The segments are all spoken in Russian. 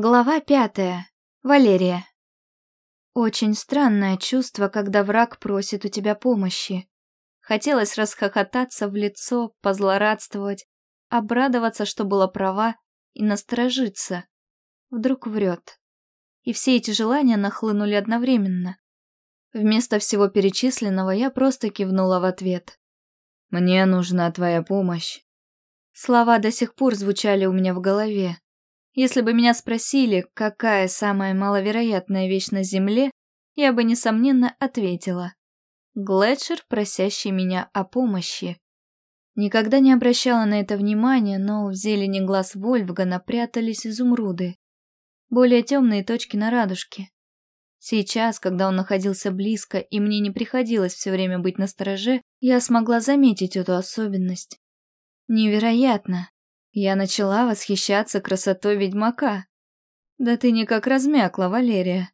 Глава пятая. Валерия. Очень странное чувство, когда враг просит у тебя помощи. Хотелось расхохотаться в лицо, позлорадствовать, обрадоваться, что была права, и насторожиться. Вдруг врет. И все эти желания нахлынули одновременно. Вместо всего перечисленного я просто кивнула в ответ. «Мне нужна твоя помощь». Слова до сих пор звучали у меня в голове, если бы меня спросили, какая самая маловероятная вещь на Земле, я бы, несомненно, ответила. Глетчер, просящий меня о помощи. Никогда не обращала на это внимания, но в зелени глаз Вольфгана прятались изумруды. Более темные точки на радужке. Сейчас, когда он находился близко и мне не приходилось все время быть настороже, я смогла заметить эту особенность. Невероятно. Я начала восхищаться красотой ведьмака. Да ты никак размякла, Валерия.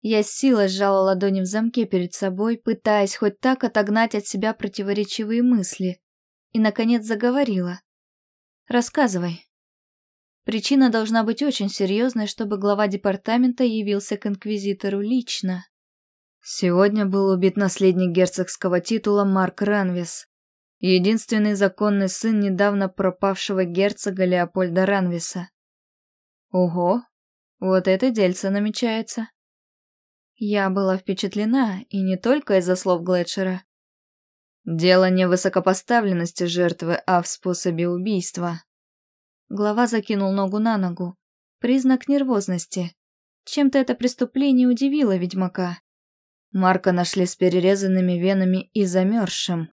Я с силой сжала ладони в замке перед собой, пытаясь хоть так отогнать от себя противоречивые мысли. И, наконец, заговорила. «Рассказывай». Причина должна быть очень серьезной, чтобы глава департамента явился к инквизитору лично. Сегодня был убит наследник герцогского титула Марк Ранвис единственный законный сын недавно пропавшего герцога Леопольда Ранвиса. Ого, вот это дельце намечается. Я была впечатлена, и не только из-за слов Глетчера. Дело не в высокопоставленности жертвы, а в способе убийства. Глава закинул ногу на ногу. Признак нервозности. Чем-то это преступление удивило ведьмака. Марка нашли с перерезанными венами и замерзшим.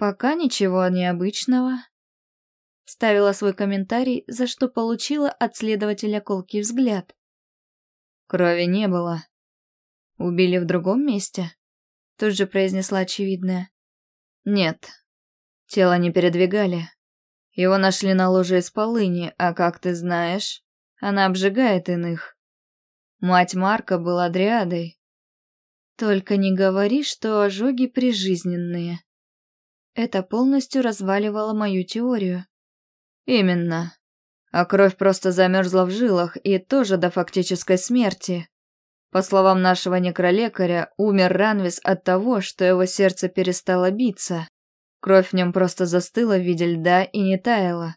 Пока ничего необычного. Ставила свой комментарий, за что получила от следователя колкий взгляд. Крови не было. Убили в другом месте? Тут же произнесла очевидное. Нет. Тело не передвигали. Его нашли на ложе из полыни, а как ты знаешь, она обжигает иных. Мать Марка была дриадой. Только не говори, что ожоги прижизненные. Это полностью разваливало мою теорию. Именно. А кровь просто замерзла в жилах и тоже до фактической смерти. По словам нашего некролекаря, умер Ранвис от того, что его сердце перестало биться. Кровь в нем просто застыла в виде льда и не таяла.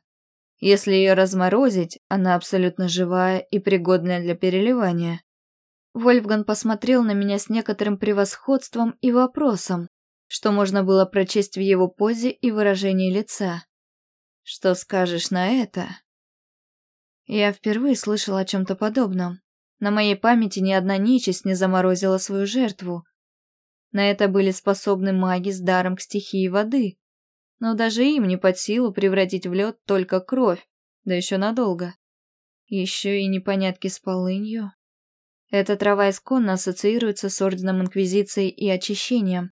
Если ее разморозить, она абсолютно живая и пригодная для переливания. Вольфган посмотрел на меня с некоторым превосходством и вопросом что можно было прочесть в его позе и выражении лица. «Что скажешь на это?» Я впервые слышала о чем-то подобном. На моей памяти ни одна нечисть не заморозила свою жертву. На это были способны маги с даром к стихии воды. Но даже им не под силу превратить в лед только кровь, да еще надолго. Еще и непонятки с полынью. Эта трава исконно ассоциируется с Орденом Инквизиции и Очищением.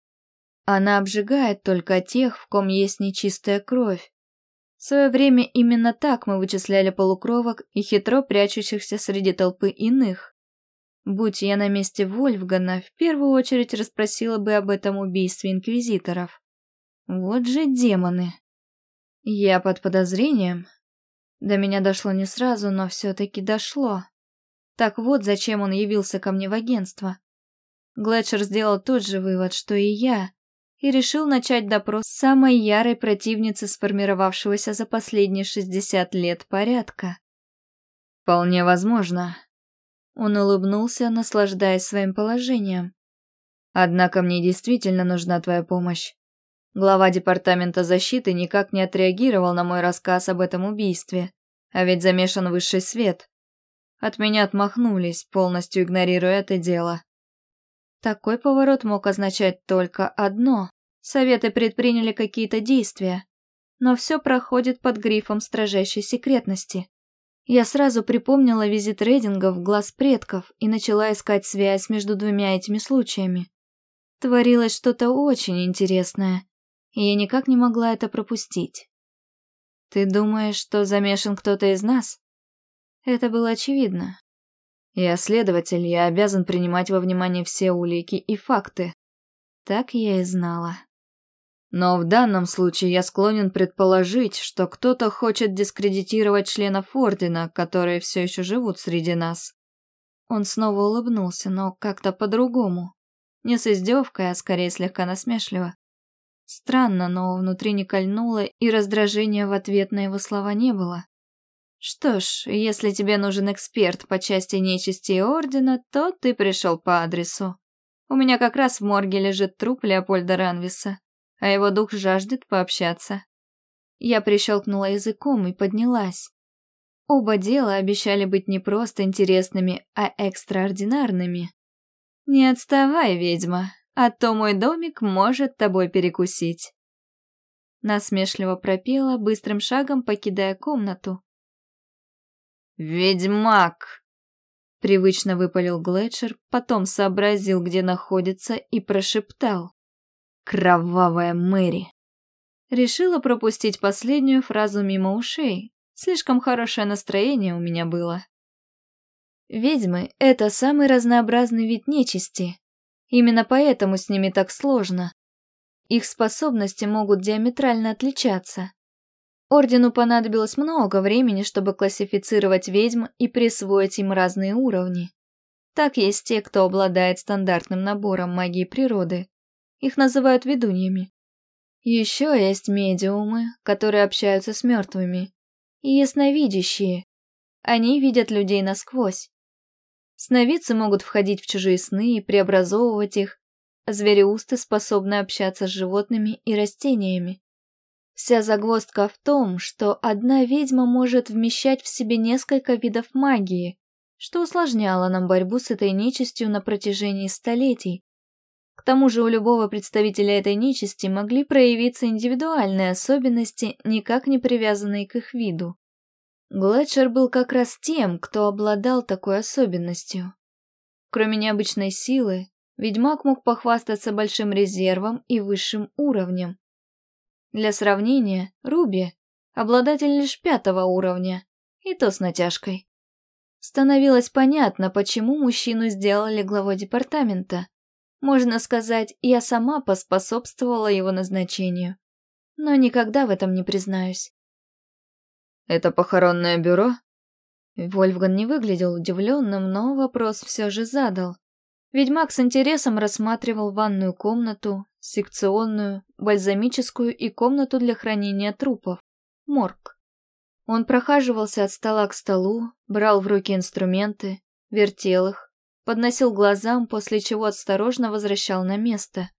Она обжигает только тех, в ком есть нечистая кровь. В свое время именно так мы вычисляли полукровок и хитро прячущихся среди толпы иных. Будь я на месте Вольфгана, в первую очередь расспросила бы об этом убийстве инквизиторов. Вот же демоны. Я под подозрением. До меня дошло не сразу, но все-таки дошло. Так вот, зачем он явился ко мне в агентство. Глетчер сделал тот же вывод, что и я, и решил начать допрос самой ярой противницы сформировавшегося за последние 60 лет порядка. «Вполне возможно». Он улыбнулся, наслаждаясь своим положением. «Однако мне действительно нужна твоя помощь. Глава департамента защиты никак не отреагировал на мой рассказ об этом убийстве, а ведь замешан высший свет. От меня отмахнулись, полностью игнорируя это дело. Такой поворот мог означать только одно. Советы предприняли какие-то действия, но все проходит под грифом строжайшей секретности. Я сразу припомнила визит Рейдинга в глаз предков и начала искать связь между двумя этими случаями. Творилось что-то очень интересное, и я никак не могла это пропустить. «Ты думаешь, что замешан кто-то из нас?» Это было очевидно. Я следователь, я обязан принимать во внимание все улики и факты. Так я и знала. Но в данном случае я склонен предположить, что кто-то хочет дискредитировать членов Ордена, которые все еще живут среди нас. Он снова улыбнулся, но как-то по-другому. Не с издевкой, а скорее слегка насмешливо. Странно, но внутри не кольнуло, и раздражения в ответ на его слова не было. Что ж, если тебе нужен эксперт по части нечисти и Ордена, то ты пришел по адресу. У меня как раз в морге лежит труп Леопольда Ранвиса а его дух жаждет пообщаться. Я прищелкнула языком и поднялась. Оба дела обещали быть не просто интересными, а экстраординарными. «Не отставай, ведьма, а то мой домик может тобой перекусить». Насмешливо пропела, быстрым шагом покидая комнату. «Ведьмак!» Привычно выпалил Глетчер, потом сообразил, где находится, и прошептал. Кровавая Мэри. Решила пропустить последнюю фразу мимо ушей. Слишком хорошее настроение у меня было. Ведьмы — это самый разнообразный вид нечисти. Именно поэтому с ними так сложно. Их способности могут диаметрально отличаться. Ордену понадобилось много времени, чтобы классифицировать ведьм и присвоить им разные уровни. Так есть те, кто обладает стандартным набором магии природы, их называют ведуньями. Еще есть медиумы, которые общаются с мертвыми. И ясновидящие. Они видят людей насквозь. Сновидцы могут входить в чужие сны и преобразовывать их, а звереусты способны общаться с животными и растениями. Вся загвоздка в том, что одна ведьма может вмещать в себе несколько видов магии, что усложняло нам борьбу с этой нечистью на протяжении столетий, к тому же у любого представителя этой нечисти могли проявиться индивидуальные особенности, никак не привязанные к их виду. Глетчер был как раз тем, кто обладал такой особенностью. Кроме необычной силы, ведьмак мог похвастаться большим резервом и высшим уровнем. Для сравнения, Руби – обладатель лишь пятого уровня, и то с натяжкой. Становилось понятно, почему мужчину сделали главой департамента. Можно сказать, я сама поспособствовала его назначению. Но никогда в этом не признаюсь. «Это похоронное бюро?» Вольфган не выглядел удивленным, но вопрос все же задал. Ведьмак с интересом рассматривал ванную комнату, секционную, бальзамическую и комнату для хранения трупов. Морг. Он прохаживался от стола к столу, брал в руки инструменты, вертел их, подносил глазам, после чего осторожно возвращал на место.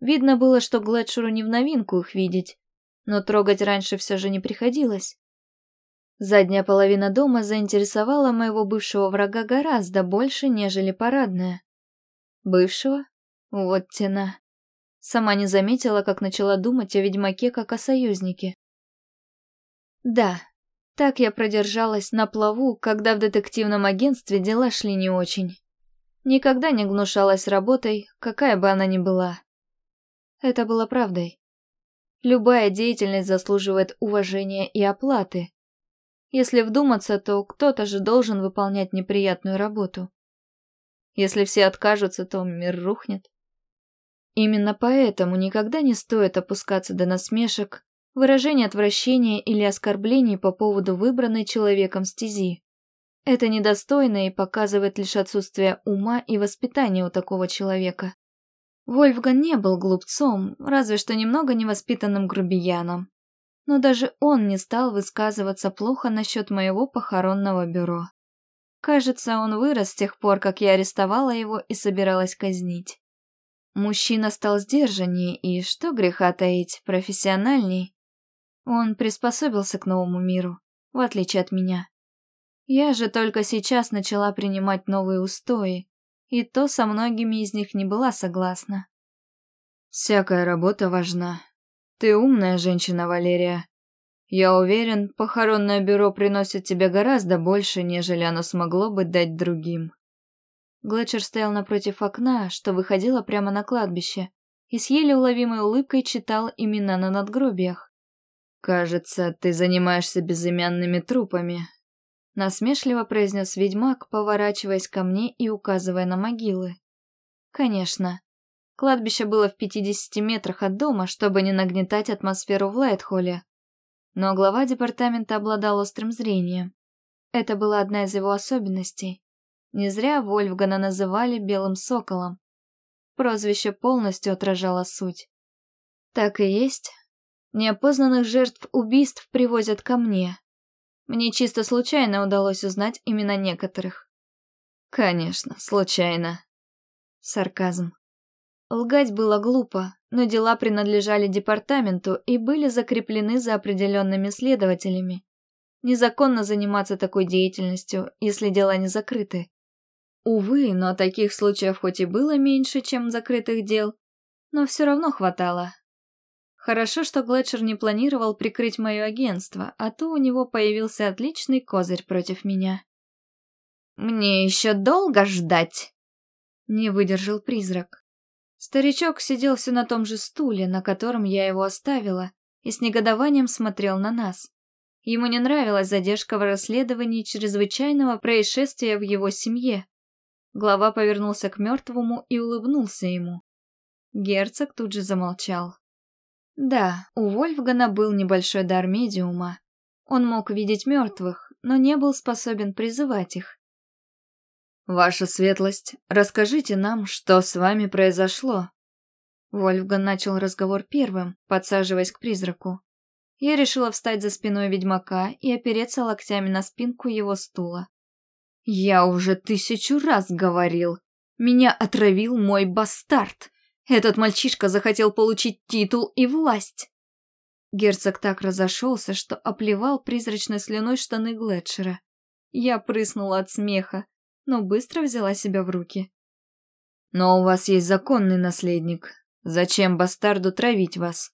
Видно было, что Глетшеру не в новинку их видеть, но трогать раньше все же не приходилось. Задняя половина дома заинтересовала моего бывшего врага гораздо больше, нежели парадная. Бывшего? Вот тена. Сама не заметила, как начала думать о ведьмаке как о союзнике. Да, так я продержалась на плаву, когда в детективном агентстве дела шли не очень. Никогда не гнушалась работой, какая бы она ни была. Это было правдой. Любая деятельность заслуживает уважения и оплаты. Если вдуматься, то кто-то же должен выполнять неприятную работу. Если все откажутся, то мир рухнет. Именно поэтому никогда не стоит опускаться до насмешек выражение отвращения или оскорблений по поводу выбранной человеком стези. Это недостойно и показывает лишь отсутствие ума и воспитания у такого человека. Вольфган не был глупцом, разве что немного невоспитанным грубияном. Но даже он не стал высказываться плохо насчет моего похоронного бюро. Кажется, он вырос с тех пор, как я арестовала его и собиралась казнить. Мужчина стал сдержаннее и, что греха таить, профессиональней. Он приспособился к новому миру, в отличие от меня. Я же только сейчас начала принимать новые устои, и то со многими из них не была согласна. «Всякая работа важна. Ты умная женщина, Валерия. Я уверен, похоронное бюро приносит тебе гораздо больше, нежели оно смогло бы дать другим». Глетчер стоял напротив окна, что выходило прямо на кладбище, и с еле уловимой улыбкой читал имена на надгробиях. «Кажется, ты занимаешься безымянными трупами», — насмешливо произнес ведьмак, поворачиваясь ко мне и указывая на могилы. «Конечно. Кладбище было в 50 метрах от дома, чтобы не нагнетать атмосферу в Лайтхолле. Но глава департамента обладал острым зрением. Это была одна из его особенностей. Не зря Вольфгана называли «белым соколом». Прозвище полностью отражало суть. Так и есть. Неопознанных жертв убийств привозят ко мне. Мне чисто случайно удалось узнать имена некоторых. Конечно, случайно. Сарказм. Лгать было глупо, но дела принадлежали департаменту и были закреплены за определенными следователями. Незаконно заниматься такой деятельностью, если дела не закрыты. Увы, но таких случаев хоть и было меньше, чем закрытых дел, но все равно хватало. Хорошо, что Глетчер не планировал прикрыть мое агентство, а то у него появился отличный козырь против меня. «Мне еще долго ждать?» Не выдержал призрак. Старичок сидел все на том же стуле, на котором я его оставила, и с негодованием смотрел на нас. Ему не нравилась задержка в расследовании чрезвычайного происшествия в его семье. Глава повернулся к мертвому и улыбнулся ему. Герцог тут же замолчал. Да, у Вольфгана был небольшой дар медиума. Он мог видеть мертвых, но не был способен призывать их. «Ваша светлость, расскажите нам, что с вами произошло?» Вольфган начал разговор первым, подсаживаясь к призраку. Я решила встать за спиной ведьмака и опереться локтями на спинку его стула. «Я уже тысячу раз говорил. Меня отравил мой бастард. Этот мальчишка захотел получить титул и власть». Герцог так разошелся, что оплевал призрачной слюной штаны Глетчера. Я прыснула от смеха но быстро взяла себя в руки. «Но у вас есть законный наследник. Зачем бастарду травить вас?»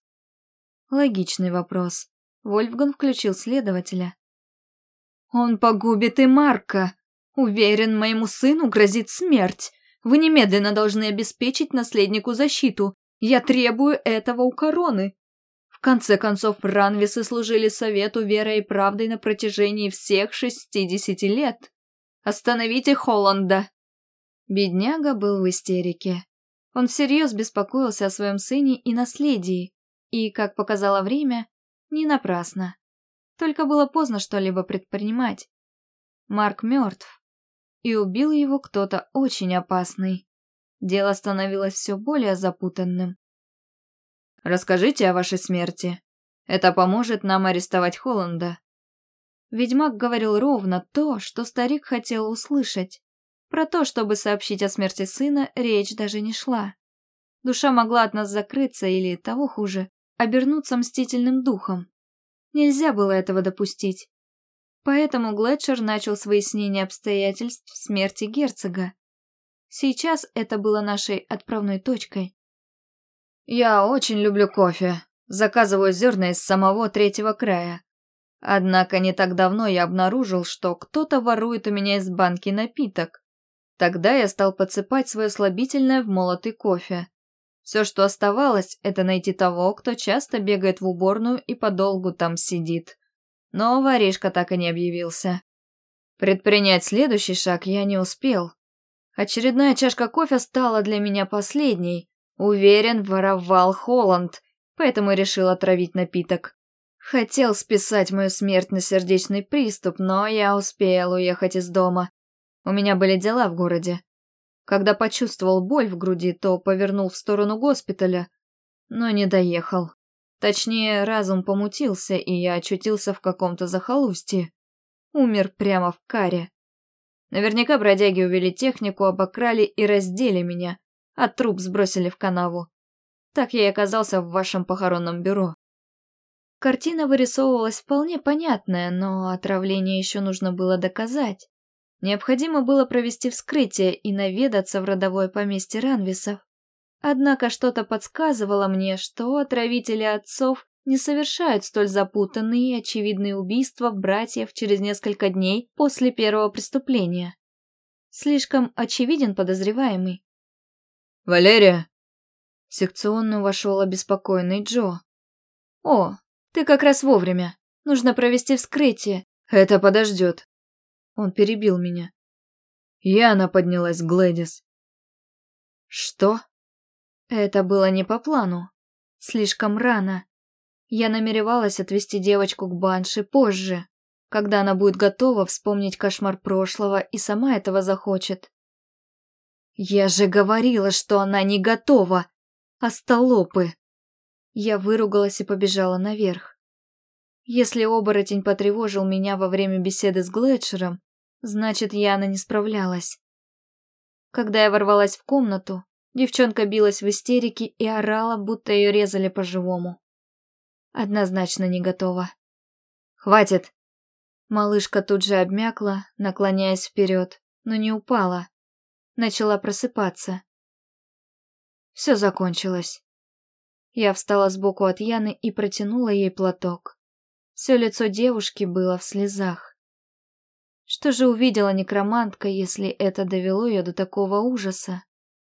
Логичный вопрос. Вольфган включил следователя. «Он погубит и Марка. Уверен, моему сыну грозит смерть. Вы немедленно должны обеспечить наследнику защиту. Я требую этого у короны». В конце концов, Ранвисы служили совету верой и правдой на протяжении всех шестидесяти лет. Остановите Холланда!» Бедняга был в истерике. Он всерьез беспокоился о своем сыне и наследии, и, как показало время, не напрасно. Только было поздно что-либо предпринимать. Марк мертв, и убил его кто-то очень опасный. Дело становилось все более запутанным. «Расскажите о вашей смерти. Это поможет нам арестовать Холланда», Ведьмак говорил ровно то, что старик хотел услышать. Про то, чтобы сообщить о смерти сына, речь даже не шла. Душа могла от нас закрыться или, того хуже, обернуться мстительным духом. Нельзя было этого допустить. Поэтому Глетчер начал с выяснения обстоятельств смерти герцога. Сейчас это было нашей отправной точкой. «Я очень люблю кофе. Заказываю зерна из самого третьего края. Однако не так давно я обнаружил, что кто-то ворует у меня из банки напиток. Тогда я стал подсыпать свое слабительное в молотый кофе. Все, что оставалось, это найти того, кто часто бегает в уборную и подолгу там сидит. Но воришка так и не объявился. Предпринять следующий шаг я не успел. Очередная чашка кофе стала для меня последней. Уверен, воровал Холланд, поэтому решил отравить напиток. Хотел списать мою смерть на сердечный приступ, но я успел уехать из дома. У меня были дела в городе. Когда почувствовал боль в груди, то повернул в сторону госпиталя, но не доехал. Точнее, разум помутился, и я очутился в каком-то захолустье. Умер прямо в каре. Наверняка бродяги увели технику, обокрали и раздели меня, а труп сбросили в канаву. Так я и оказался в вашем похоронном бюро. Картина вырисовывалась вполне понятная, но отравление еще нужно было доказать. Необходимо было провести вскрытие и наведаться в родовое поместье Ранвисов. Однако что-то подсказывало мне, что отравители отцов не совершают столь запутанные и очевидные убийства братьев через несколько дней после первого преступления. Слишком очевиден подозреваемый. «Валерия!» В секционную вошел обеспокоенный Джо. «О, ты как раз вовремя. Нужно провести вскрытие. Это подождет. Он перебил меня. Яна поднялась Глэдис. Что? Это было не по плану. Слишком рано. Я намеревалась отвезти девочку к Банши позже, когда она будет готова вспомнить кошмар прошлого и сама этого захочет. Я же говорила, что она не готова. Остолопы. Я выругалась и побежала наверх. Если оборотень потревожил меня во время беседы с Глетчером, значит, Яна не справлялась. Когда я ворвалась в комнату, девчонка билась в истерике и орала, будто ее резали по-живому. Однозначно не готова. «Хватит!» Малышка тут же обмякла, наклоняясь вперед, но не упала. Начала просыпаться. Все закончилось. Я встала сбоку от Яны и протянула ей платок. Все лицо девушки было в слезах. Что же увидела некромантка, если это довело ее до такого ужаса?